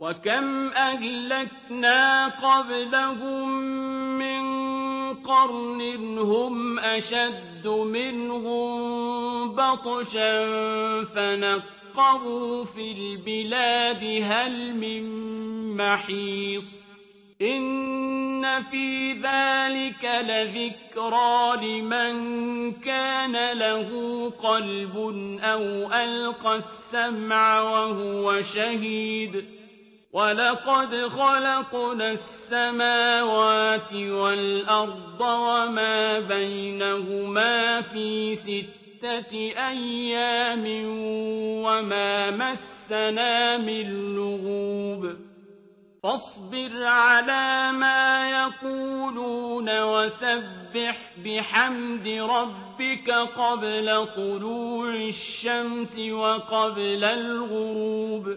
وكم أهلكنا قبلهم من قرن هم أشد منهم بطشا فنقروا في البلاد هل من محيص إن في ذلك لذكرى لمن كان له قلب أو ألقى السمع وهو شهيد ولقد خلقنا السماوات والأرض وما بينهما في ستة أيام وما مسنا من لغوب فاصبر على ما يقولون وسبح بحمد ربك قبل طلوع الشمس وقبل الغروب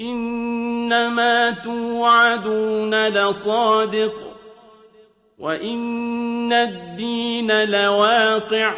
إنما توعدون لصادق وإن الدين لواقع